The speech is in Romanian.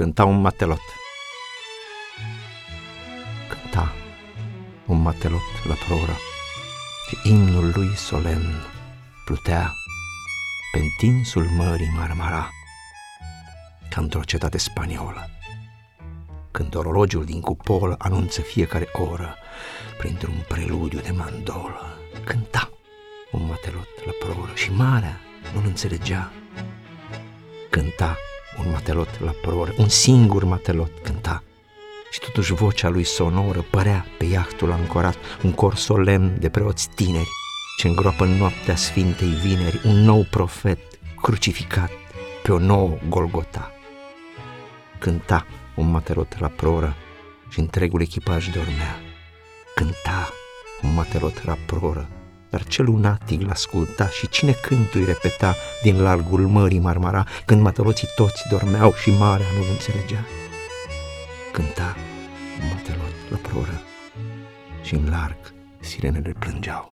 Cânta un matelot. Cânta un matelot la proră și imnul lui solemn plutea pe întinsul mării Marmara ca într-o cetate spaniolă. Când orologiul din cupolă anunță fiecare oră printr-un preludiu de mandolă, cânta un matelot la proră și marea nu-l înțelegea. Cânta un matelot la proră, un singur matelot cânta și totuși vocea lui sonoră părea pe iahtul ancorat un cor solemn de preoți tineri ce îngroapă în noaptea Sfintei Vineri un nou profet crucificat pe o nouă Golgota. Cânta un matelot la proră și întregul echipaj dormea. Cânta un matelot la proră, dar cel lunatic l-asculta și cine cântui repeta din largul mării Marmara, când mateloții toți dormeau și marea nu înțelegea. Cânta un matelot la proră și în larg sirenele plângeau.